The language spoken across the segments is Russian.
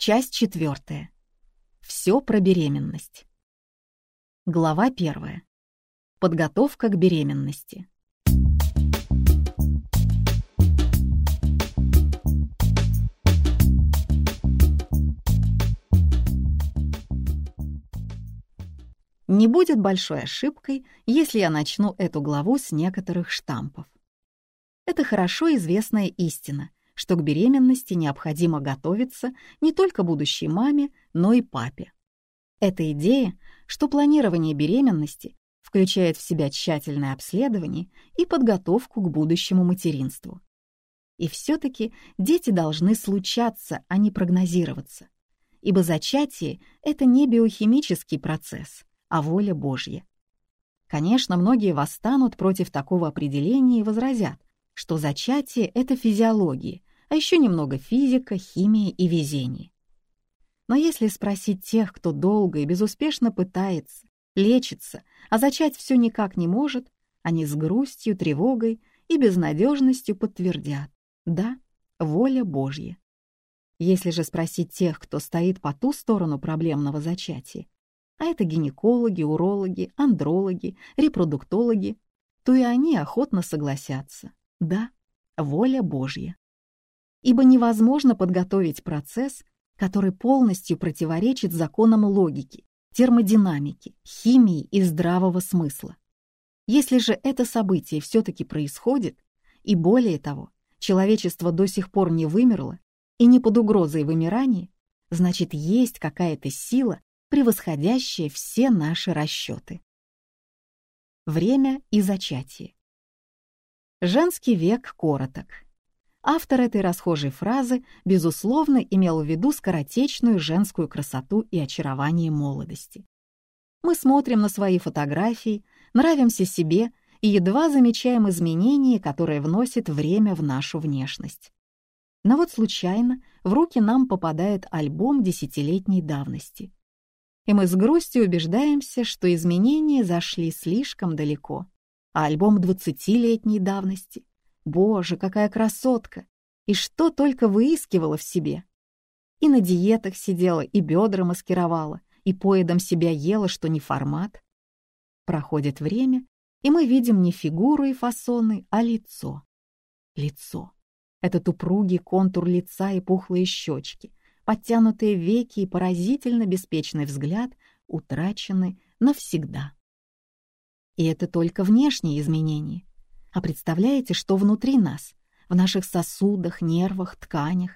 Часть четвертая. Все про беременность. Глава первая. Подготовка к беременности. Не будет большой ошибкой, если я начну эту главу с некоторых штампов. Это хорошо известная истина, что к беременности необходимо готовиться не только будущей маме, но и папе. Эта идея, что планирование беременности включает в себя тщательное обследование и подготовку к будущему материнству. И все-таки дети должны случаться, а не прогнозироваться, ибо зачатие — это не биохимический процесс, а воля Божья. Конечно, многие восстанут против такого определения и возразят, что зачатие — это физиология, а еще немного физика, химия и везение. Но если спросить тех, кто долго и безуспешно пытается, лечится, а зачать все никак не может, они с грустью, тревогой и безнадежностью подтвердят «да, воля Божья». Если же спросить тех, кто стоит по ту сторону проблемного зачатия, а это гинекологи, урологи, андрологи, репродуктологи, то и они охотно согласятся. Да, воля Божья. Ибо невозможно подготовить процесс, который полностью противоречит законам логики, термодинамики, химии и здравого смысла. Если же это событие все-таки происходит, и более того, человечество до сих пор не вымерло и не под угрозой вымирания, значит, есть какая-то сила, превосходящее все наши расчеты. Время и зачатие. Женский век короток. Автор этой расхожей фразы, безусловно, имел в виду скоротечную женскую красоту и очарование молодости. Мы смотрим на свои фотографии, нравимся себе и едва замечаем изменения, которые вносит время в нашу внешность. Но вот случайно в руки нам попадает альбом десятилетней давности и мы с грустью убеждаемся, что изменения зашли слишком далеко. А альбом двадцатилетней давности. Боже, какая красотка! И что только выискивала в себе. И на диетах сидела, и бедра маскировала, и поедом себя ела, что не формат. Проходит время, и мы видим не фигуру и фасоны, а лицо. Лицо. Этот упругий контур лица и пухлые щечки, подтянутые веки и поразительно беспечный взгляд утрачены навсегда. И это только внешние изменения. А представляете, что внутри нас, в наших сосудах, нервах, тканях?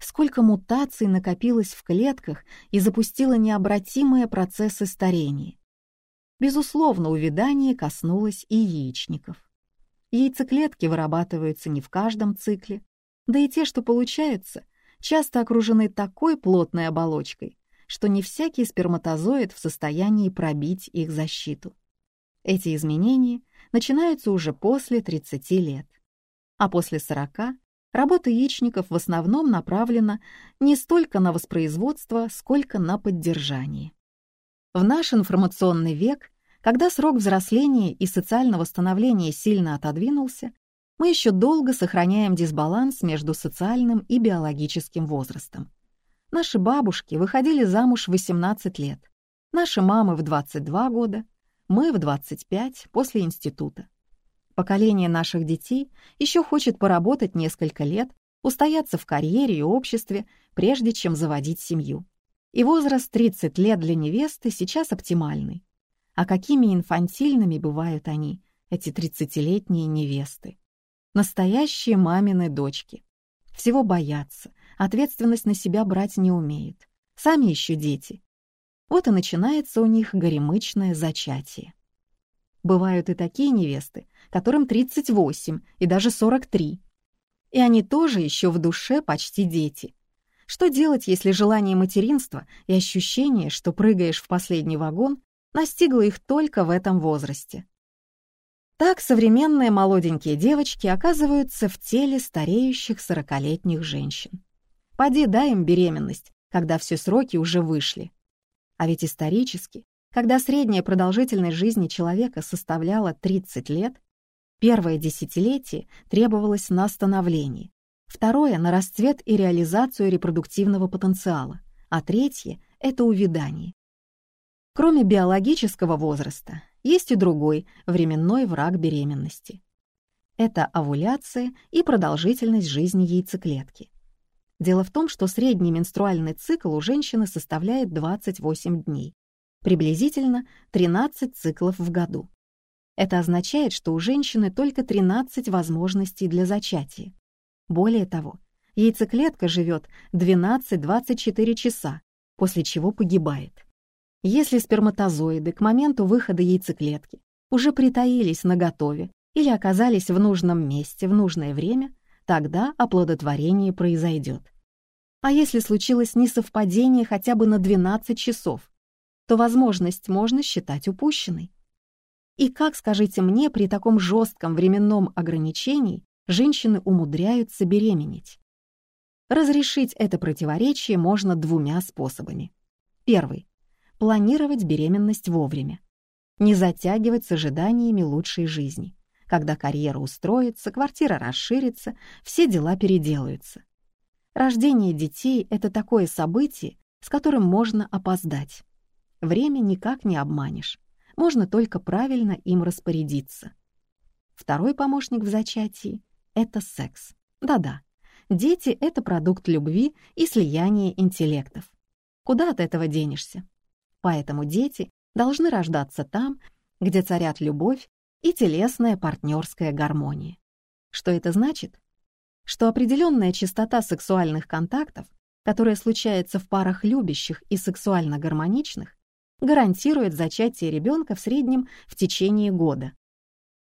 Сколько мутаций накопилось в клетках и запустило необратимые процессы старения. Безусловно, увядание коснулось и яичников. Яйцеклетки вырабатываются не в каждом цикле, да и те, что получаются, часто окружены такой плотной оболочкой, что не всякий сперматозоид в состоянии пробить их защиту. Эти изменения начинаются уже после 30 лет. А после 40 работа яичников в основном направлена не столько на воспроизводство, сколько на поддержание. В наш информационный век, когда срок взросления и социального становления сильно отодвинулся, мы еще долго сохраняем дисбаланс между социальным и биологическим возрастом. Наши бабушки выходили замуж в 18 лет, наши мамы в 22 года, мы в 25 после института. Поколение наших детей еще хочет поработать несколько лет, устояться в карьере и обществе, прежде чем заводить семью. И возраст 30 лет для невесты сейчас оптимальный. А какими инфантильными бывают они, эти 30-летние невесты? Настоящие мамины дочки. Всего боятся, ответственность на себя брать не умеют. Сами еще дети. Вот и начинается у них горемычное зачатие. Бывают и такие невесты, которым 38 и даже 43. И они тоже еще в душе почти дети. Что делать, если желание материнства и ощущение, что прыгаешь в последний вагон, настигло их только в этом возрасте? Так современные молоденькие девочки оказываются в теле стареющих сорокалетних женщин. Поди дай им беременность, когда все сроки уже вышли. А ведь исторически, когда средняя продолжительность жизни человека составляла 30 лет, первое десятилетие требовалось на становление, Второе — на расцвет и реализацию репродуктивного потенциала. А третье — это увядание. Кроме биологического возраста, есть и другой временной враг беременности. Это овуляция и продолжительность жизни яйцеклетки. Дело в том, что средний менструальный цикл у женщины составляет 28 дней, приблизительно 13 циклов в году. Это означает, что у женщины только 13 возможностей для зачатия. Более того, яйцеклетка живет 12-24 часа, после чего погибает. Если сперматозоиды к моменту выхода яйцеклетки уже притаились на готове или оказались в нужном месте в нужное время, тогда оплодотворение произойдет. А если случилось несовпадение хотя бы на 12 часов, то возможность можно считать упущенной. И как, скажите мне, при таком жестком временном ограничении женщины умудряются беременеть? Разрешить это противоречие можно двумя способами. Первый планировать беременность вовремя, не затягивать с ожиданиями лучшей жизни. Когда карьера устроится, квартира расширится, все дела переделаются. Рождение детей — это такое событие, с которым можно опоздать. Время никак не обманешь, можно только правильно им распорядиться. Второй помощник в зачатии — это секс. Да-да, дети — это продукт любви и слияния интеллектов. Куда от этого денешься? Поэтому дети должны рождаться там, где царят любовь и телесная партнерская гармония. Что это значит? Что определенная частота сексуальных контактов, которая случается в парах любящих и сексуально гармоничных, гарантирует зачатие ребенка в среднем в течение года.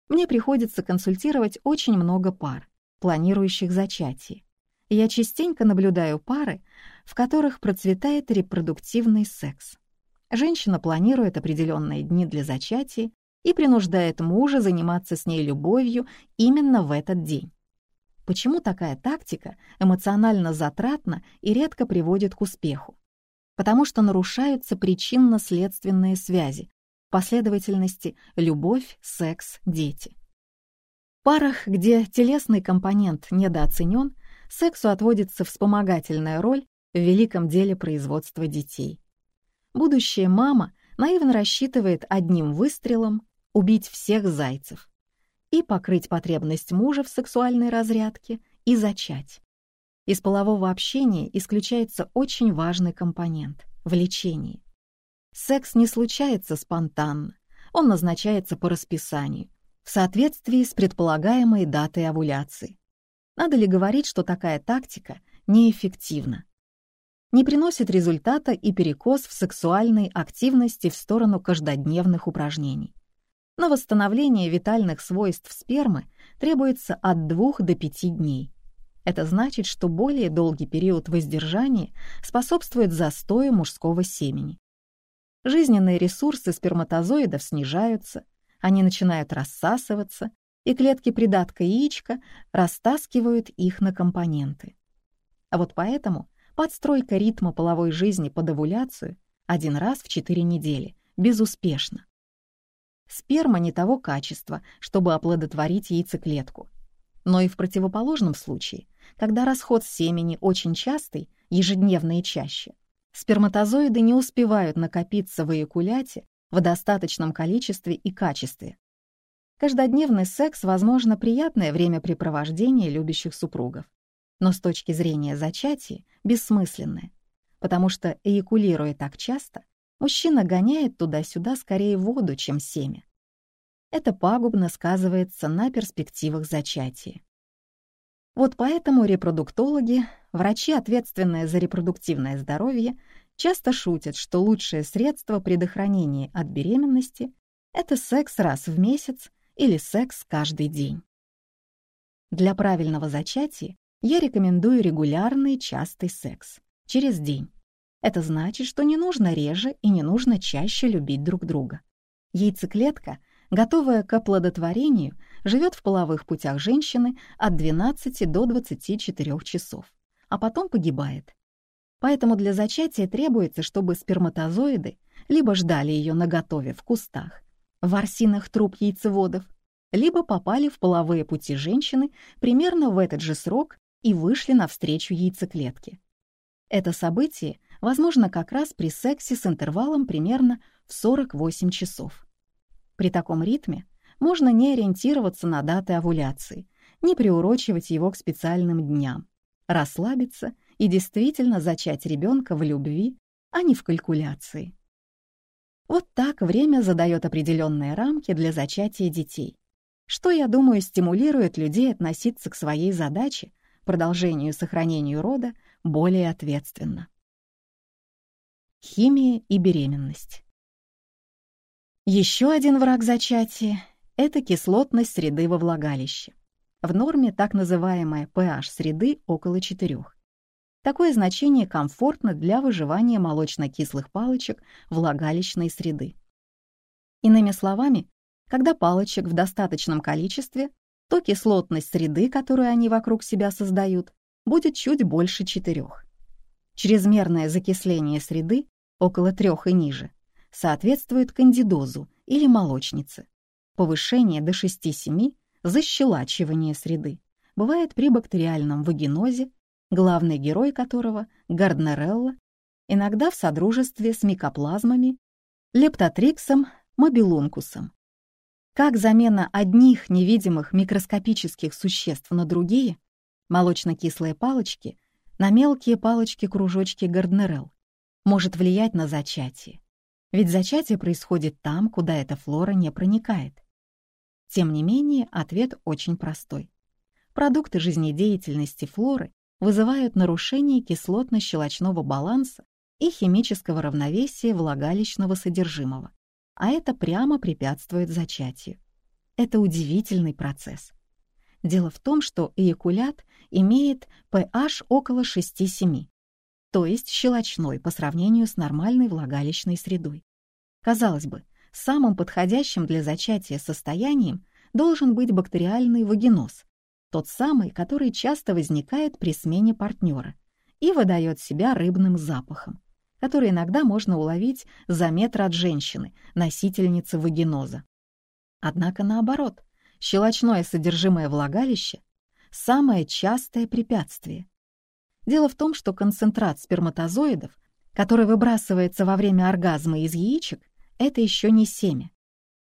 Мне приходится консультировать очень много пар, планирующих зачатие. Я частенько наблюдаю пары, в которых процветает репродуктивный секс. Женщина планирует определенные дни для зачатия и принуждает мужа заниматься с ней любовью именно в этот день. Почему такая тактика эмоционально затратна и редко приводит к успеху? Потому что нарушаются причинно-следственные связи, последовательности любовь, секс, дети. В парах, где телесный компонент недооценен, сексу отводится вспомогательная роль в великом деле производства детей. Будущая мама наивно рассчитывает одним выстрелом убить всех зайцев и покрыть потребность мужа в сексуальной разрядке и зачать. Из полового общения исключается очень важный компонент — влечение. Секс не случается спонтанно, он назначается по расписанию, в соответствии с предполагаемой датой овуляции. Надо ли говорить, что такая тактика неэффективна? не приносит результата и перекос в сексуальной активности в сторону каждодневных упражнений. На восстановление витальных свойств спермы требуется от 2 до 5 дней. Это значит, что более долгий период воздержания способствует застою мужского семени. Жизненные ресурсы сперматозоидов снижаются, они начинают рассасываться, и клетки придатка яичка растаскивают их на компоненты. А вот поэтому Подстройка ритма половой жизни под овуляцию один раз в 4 недели, безуспешно. Сперма не того качества, чтобы оплодотворить яйцеклетку. Но и в противоположном случае, когда расход семени очень частый, ежедневно и чаще, сперматозоиды не успевают накопиться в эякуляте в достаточном количестве и качестве. Каждодневный секс, возможно, приятное времяпрепровождение любящих супругов но с точки зрения зачатия бессмысленное, потому что, эякулируя так часто, мужчина гоняет туда-сюда скорее воду, чем семя. Это пагубно сказывается на перспективах зачатия. Вот поэтому репродуктологи, врачи, ответственные за репродуктивное здоровье, часто шутят, что лучшее средство предохранения от беременности — это секс раз в месяц или секс каждый день. Для правильного зачатия я рекомендую регулярный частый секс через день. Это значит, что не нужно реже и не нужно чаще любить друг друга. Яйцеклетка, готовая к оплодотворению, живет в половых путях женщины от 12 до 24 часов, а потом погибает. Поэтому для зачатия требуется, чтобы сперматозоиды либо ждали ее наготове в кустах, в арсинах труб яйцеводов, либо попали в половые пути женщины примерно в этот же срок и вышли навстречу яйцеклетке. Это событие возможно как раз при сексе с интервалом примерно в 48 часов. При таком ритме можно не ориентироваться на даты овуляции, не приурочивать его к специальным дням, расслабиться и действительно зачать ребенка в любви, а не в калькуляции. Вот так время задает определенные рамки для зачатия детей, что, я думаю, стимулирует людей относиться к своей задаче, продолжению и сохранению рода, более ответственно. Химия и беременность. Еще один враг зачатия — это кислотность среды во влагалище. В норме так называемая pH среды около 4. Такое значение комфортно для выживания молочно-кислых палочек влагалищной среды. Иными словами, когда палочек в достаточном количестве, то кислотность среды, которую они вокруг себя создают, будет чуть больше четырех. Чрезмерное закисление среды, около трех и ниже, соответствует кандидозу или молочнице. Повышение до 6-7 – защелачивание среды. Бывает при бактериальном вагинозе главный герой которого — Гарднерелла, иногда в содружестве с микоплазмами, лептотриксом, мобилункусом. Как замена одних невидимых микроскопических существ на другие, молочно-кислые палочки на мелкие палочки-кружочки Гарднерелл, может влиять на зачатие. Ведь зачатие происходит там, куда эта флора не проникает. Тем не менее, ответ очень простой. Продукты жизнедеятельности флоры вызывают нарушение кислотно-щелочного баланса и химического равновесия влагалищного содержимого, а это прямо препятствует зачатию. Это удивительный процесс. Дело в том, что эякулят имеет pH около 6-7, то есть щелочной по сравнению с нормальной влагалищной средой. Казалось бы, самым подходящим для зачатия состоянием должен быть бактериальный вагиноз, тот самый, который часто возникает при смене партнера и выдает себя рыбным запахом, который иногда можно уловить за метр от женщины, носительницы вагиноза. Однако наоборот, щелочное содержимое влагалища — самое частое препятствие. Дело в том, что концентрат сперматозоидов, который выбрасывается во время оргазма из яичек, это еще не семя.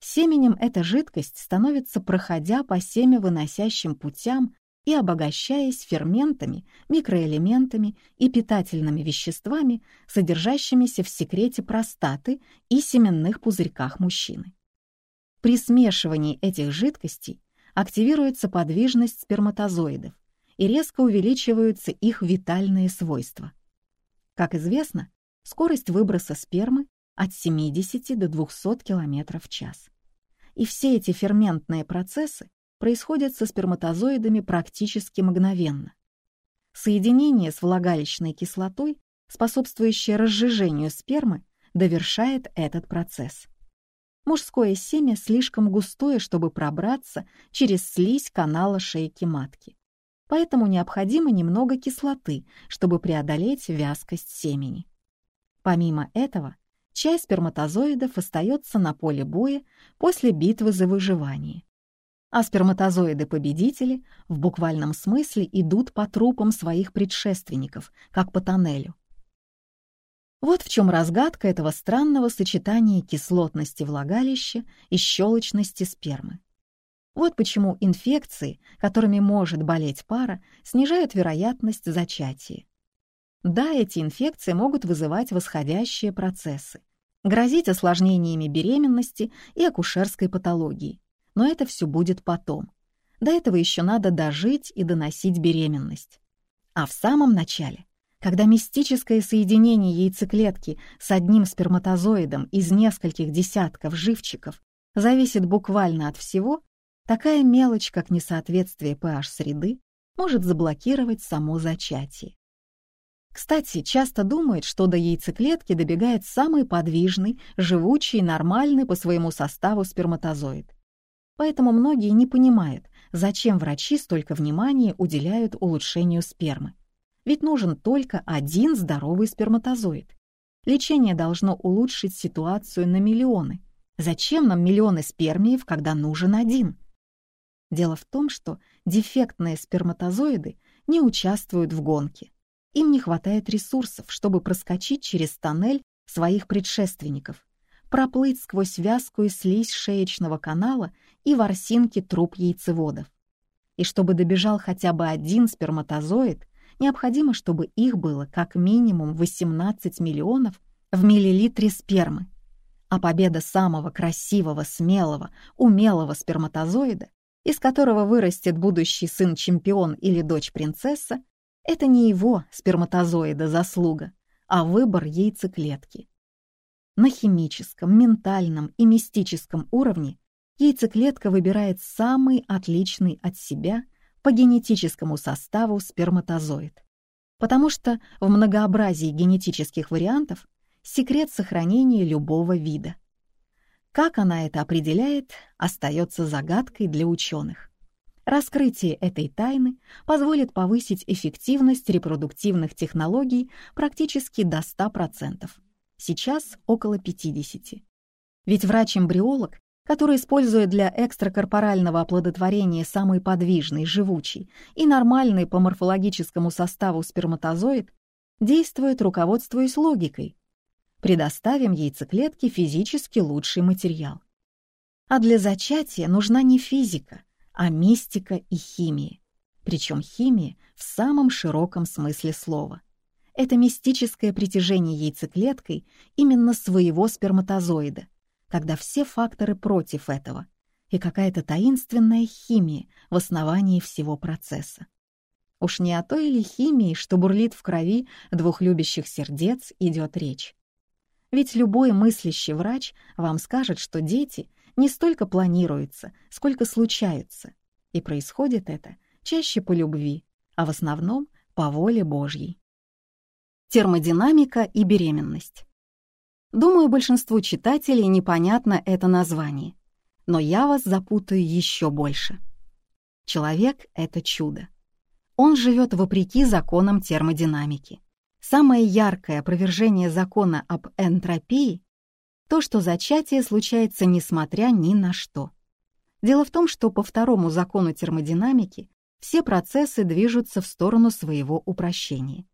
Семенем эта жидкость становится, проходя по семявыносящим путям и обогащаясь ферментами, микроэлементами и питательными веществами, содержащимися в секрете простаты и семенных пузырьках мужчины. При смешивании этих жидкостей активируется подвижность сперматозоидов и резко увеличиваются их витальные свойства. Как известно, скорость выброса спермы от 70 до 200 км в час. И все эти ферментные процессы происходят со сперматозоидами практически мгновенно. Соединение с влагалищной кислотой, способствующее разжижению спермы, довершает этот процесс. Мужское семя слишком густое, чтобы пробраться через слизь канала шейки матки. Поэтому необходимо немного кислоты, чтобы преодолеть вязкость семени. Помимо этого, часть сперматозоидов остается на поле боя после битвы за выживание. А сперматозоиды-победители в буквальном смысле идут по трупам своих предшественников, как по тоннелю. Вот в чем разгадка этого странного сочетания кислотности влагалища и щелочности спермы. Вот почему инфекции, которыми может болеть пара, снижают вероятность зачатия. Да, эти инфекции могут вызывать восходящие процессы, грозить осложнениями беременности и акушерской патологии. Но это все будет потом. До этого еще надо дожить и доносить беременность. А в самом начале, когда мистическое соединение яйцеклетки с одним сперматозоидом из нескольких десятков живчиков зависит буквально от всего, такая мелочь, как несоответствие pH среды, может заблокировать само зачатие. Кстати, часто думают, что до яйцеклетки добегает самый подвижный, живучий, нормальный по своему составу сперматозоид. Поэтому многие не понимают, зачем врачи столько внимания уделяют улучшению спермы. Ведь нужен только один здоровый сперматозоид. Лечение должно улучшить ситуацию на миллионы. Зачем нам миллионы спермиев, когда нужен один? Дело в том, что дефектные сперматозоиды не участвуют в гонке. Им не хватает ресурсов, чтобы проскочить через тоннель своих предшественников, проплыть сквозь вязкую слизь шеечного канала и ворсинки труб яйцеводов. И чтобы добежал хотя бы один сперматозоид, необходимо, чтобы их было как минимум 18 миллионов в миллилитре спермы. А победа самого красивого, смелого, умелого сперматозоида, из которого вырастет будущий сын-чемпион или дочь-принцесса, это не его, сперматозоида, заслуга, а выбор яйцеклетки. На химическом, ментальном и мистическом уровне яйцеклетка выбирает самый отличный от себя по генетическому составу сперматозоид, потому что в многообразии генетических вариантов секрет сохранения любого вида. Как она это определяет, остается загадкой для ученых. Раскрытие этой тайны позволит повысить эффективность репродуктивных технологий практически до 100%. Сейчас около 50%. Ведь врач-эмбриолог, который использует для экстракорпорального оплодотворения самый подвижный, живучий и нормальный по морфологическому составу сперматозоид, действует руководствуясь логикой. Предоставим яйцеклетке физически лучший материал. А для зачатия нужна не физика, а мистика и химия. Причем химия в самом широком смысле слова. Это мистическое притяжение яйцеклеткой именно своего сперматозоида, когда все факторы против этого, и какая-то таинственная химия в основании всего процесса. Уж не о той или химии, что бурлит в крови двух любящих сердец, идет речь. Ведь любой мыслящий врач вам скажет, что дети не столько планируются, сколько случаются. И происходит это чаще по любви, а в основном по воле Божьей. Термодинамика и беременность. Думаю, большинству читателей непонятно это название, но я вас запутаю еще больше. Человек — это чудо. Он живет вопреки законам термодинамики. Самое яркое опровержение закона об энтропии то, что зачатие случается несмотря ни на что. Дело в том, что по второму закону термодинамики все процессы движутся в сторону своего упрощения.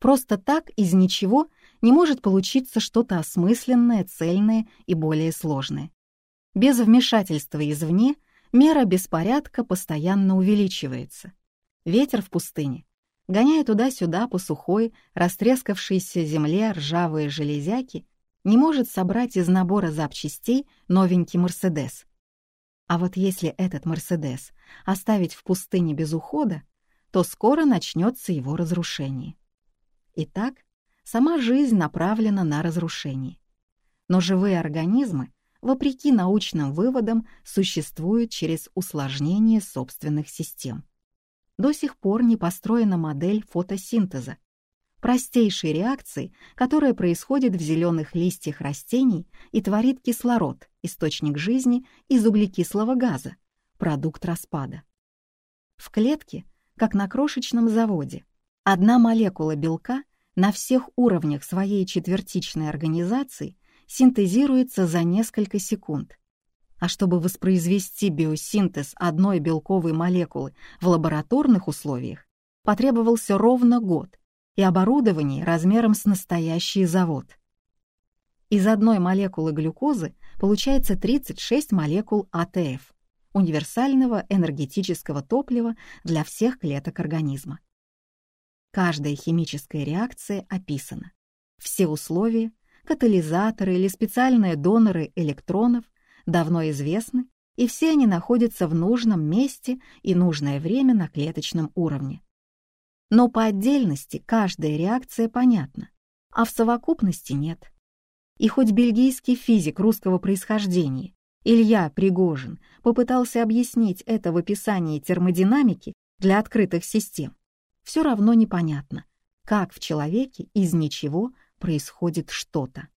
Просто так из ничего не может получиться что-то осмысленное, цельное и более сложное. Без вмешательства извне мера беспорядка постоянно увеличивается. Ветер в пустыне, гоняя туда-сюда по сухой, растрескавшейся земле ржавые железяки, не может собрать из набора запчастей новенький «Мерседес». А вот если этот «Мерседес» оставить в пустыне без ухода, то скоро начнется его разрушение. Итак, сама жизнь направлена на разрушение. Но живые организмы, вопреки научным выводам, существуют через усложнение собственных систем. До сих пор не построена модель фотосинтеза, простейшей реакции, которая происходит в зеленых листьях растений и творит кислород, источник жизни из углекислого газа, продукт распада. В клетке, как на крошечном заводе, одна молекула белка на всех уровнях своей четвертичной организации синтезируется за несколько секунд. А чтобы воспроизвести биосинтез одной белковой молекулы в лабораторных условиях, потребовался ровно год, и оборудований размером с настоящий завод. Из одной молекулы глюкозы получается 36 молекул АТФ, универсального энергетического топлива для всех клеток организма. Каждая химическая реакция описана. Все условия, катализаторы или специальные доноры электронов давно известны, и все они находятся в нужном месте и нужное время на клеточном уровне. Но по отдельности каждая реакция понятна, а в совокупности нет. И хоть бельгийский физик русского происхождения Илья Пригожин попытался объяснить это в описании термодинамики для открытых систем, все равно непонятно, как в человеке из ничего происходит что-то.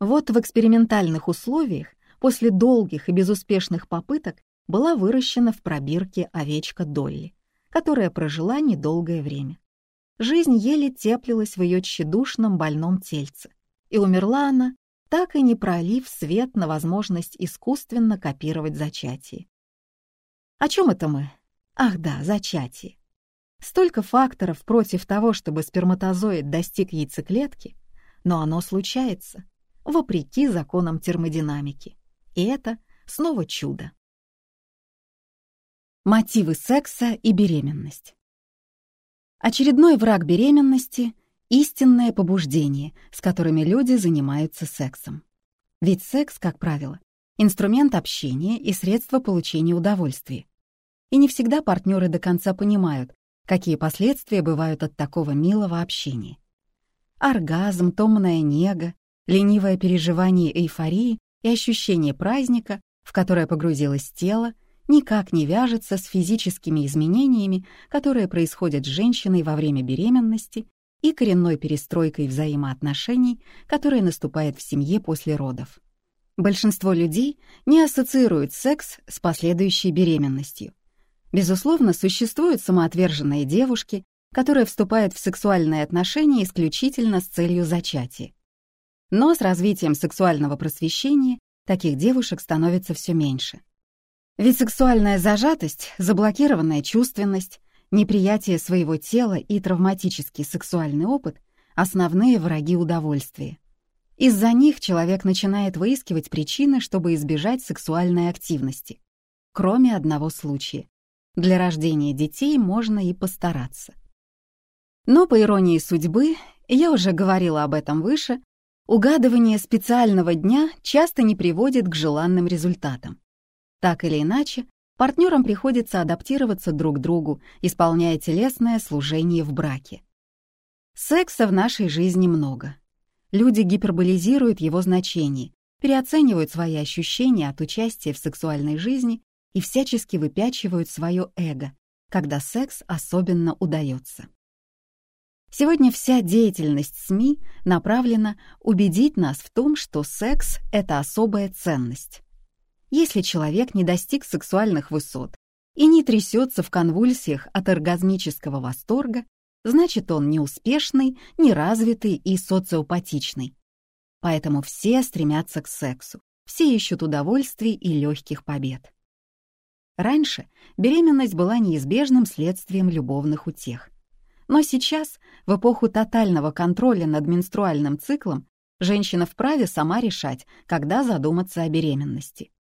Вот в экспериментальных условиях после долгих и безуспешных попыток была выращена в пробирке овечка Долли которая прожила недолгое время. Жизнь еле теплилась в ее тщедушном больном тельце, и умерла она, так и не пролив свет на возможность искусственно копировать зачатие. О чем это мы? Ах да, зачатие. Столько факторов против того, чтобы сперматозоид достиг яйцеклетки, но оно случается, вопреки законам термодинамики. И это снова чудо. Мотивы секса и беременность. Очередной враг беременности — истинное побуждение, с которыми люди занимаются сексом. Ведь секс, как правило, инструмент общения и средство получения удовольствия. И не всегда партнеры до конца понимают, какие последствия бывают от такого милого общения. Оргазм, томная нега, ленивое переживание эйфории и ощущение праздника, в которое погрузилось тело, никак не вяжется с физическими изменениями, которые происходят с женщиной во время беременности и коренной перестройкой взаимоотношений, которая наступает в семье после родов. Большинство людей не ассоциируют секс с последующей беременностью. Безусловно, существуют самоотверженные девушки, которые вступают в сексуальные отношения исключительно с целью зачатия. Но с развитием сексуального просвещения таких девушек становится все меньше. Ведь сексуальная зажатость, заблокированная чувственность, неприятие своего тела и травматический сексуальный опыт — основные враги удовольствия. Из-за них человек начинает выискивать причины, чтобы избежать сексуальной активности. Кроме одного случая. Для рождения детей можно и постараться. Но, по иронии судьбы, я уже говорила об этом выше, угадывание специального дня часто не приводит к желанным результатам. Так или иначе, партнерам приходится адаптироваться друг к другу, исполняя телесное служение в браке. Секса в нашей жизни много люди гиперболизируют его значение, переоценивают свои ощущения от участия в сексуальной жизни и всячески выпячивают свое эго, когда секс особенно удается. Сегодня вся деятельность СМИ направлена убедить нас в том, что секс — это особая ценность. Если человек не достиг сексуальных высот и не трясется в конвульсиях от оргазмического восторга, значит, он неуспешный, неразвитый и социопатичный. Поэтому все стремятся к сексу, все ищут удовольствий и легких побед. Раньше беременность была неизбежным следствием любовных утех. Но сейчас, в эпоху тотального контроля над менструальным циклом, женщина вправе сама решать, когда задуматься о беременности.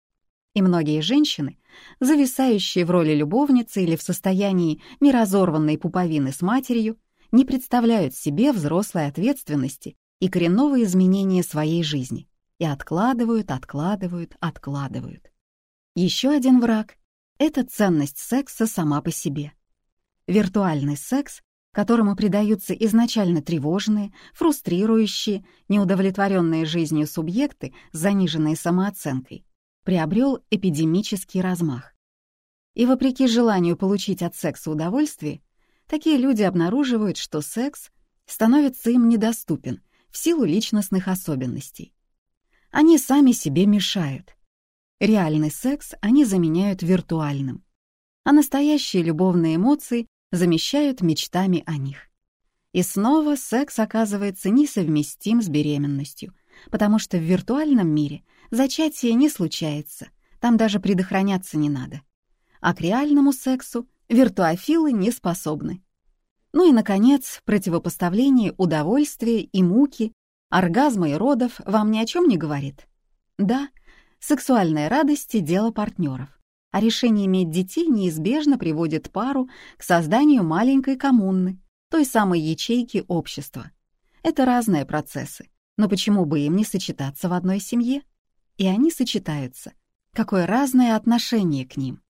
И многие женщины, зависающие в роли любовницы или в состоянии неразорванной пуповины с матерью, не представляют себе взрослой ответственности и коренного изменения своей жизни и откладывают, откладывают, откладывают. Еще один враг — это ценность секса сама по себе. Виртуальный секс, которому придаются изначально тревожные, фрустрирующие, неудовлетворенные жизнью субъекты с заниженной самооценкой, приобрел эпидемический размах. И вопреки желанию получить от секса удовольствие, такие люди обнаруживают, что секс становится им недоступен в силу личностных особенностей. Они сами себе мешают. Реальный секс они заменяют виртуальным, а настоящие любовные эмоции замещают мечтами о них. И снова секс оказывается несовместим с беременностью, потому что в виртуальном мире зачатие не случается, там даже предохраняться не надо. А к реальному сексу виртуофилы не способны. Ну и, наконец, противопоставление удовольствия и муки, оргазма и родов вам ни о чем не говорит? Да, сексуальная радость — дело партнеров, а решение иметь детей неизбежно приводит пару к созданию маленькой коммуны, той самой ячейки общества. Это разные процессы, но почему бы им не сочетаться в одной семье? И они сочетаются. Какое разное отношение к ним.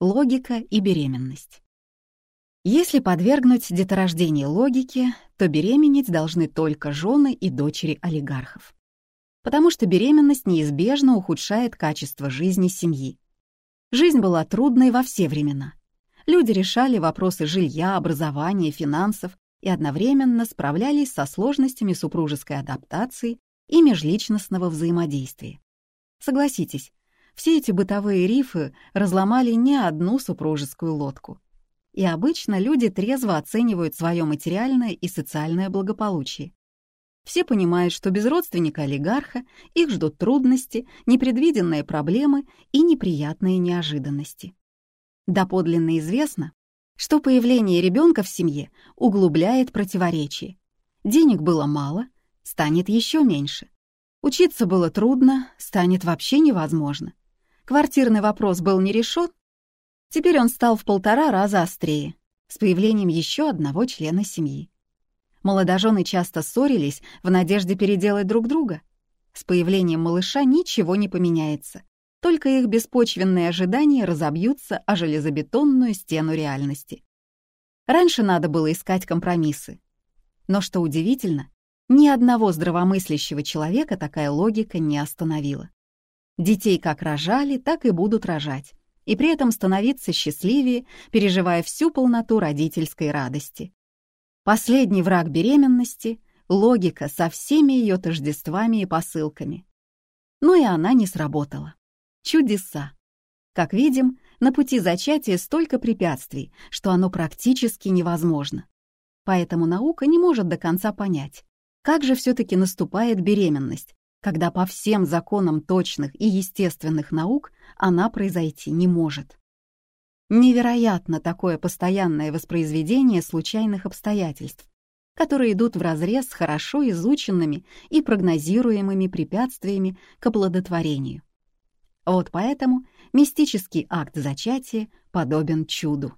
Логика и беременность. Если подвергнуть деторождение логике, то беременеть должны только жены и дочери олигархов. Потому что беременность неизбежно ухудшает качество жизни семьи. Жизнь была трудной во все времена. Люди решали вопросы жилья, образования, финансов и одновременно справлялись со сложностями супружеской адаптации и межличностного взаимодействия. Согласитесь, все эти бытовые рифы разломали не одну супружескую лодку. И обычно люди трезво оценивают свое материальное и социальное благополучие. Все понимают, что без родственника-олигарха их ждут трудности, непредвиденные проблемы и неприятные неожиданности. Доподлинно известно, что появление ребенка в семье углубляет противоречия. Денег было мало, станет еще меньше. Учиться было трудно, станет вообще невозможно. Квартирный вопрос был не решен, теперь он стал в полтора раза острее, с появлением еще одного члена семьи. Молодожены часто ссорились в надежде переделать друг друга. С появлением малыша ничего не поменяется, только их беспочвенные ожидания разобьются о железобетонную стену реальности. Раньше надо было искать компромиссы. Но что удивительно, ни одного здравомыслящего человека такая логика не остановила. Детей как рожали, так и будут рожать, и при этом становиться счастливее, переживая всю полноту родительской радости. Последний враг беременности — логика со всеми ее тождествами и посылками. Но и она не сработала. Чудеса. Как видим, на пути зачатия столько препятствий, что оно практически невозможно. Поэтому наука не может до конца понять, как же все-таки наступает беременность, когда по всем законам точных и естественных наук она произойти не может? Невероятно такое постоянное воспроизведение случайных обстоятельств, которые идут вразрез с хорошо изученными и прогнозируемыми препятствиями к оплодотворению. Вот поэтому мистический акт зачатия подобен чуду.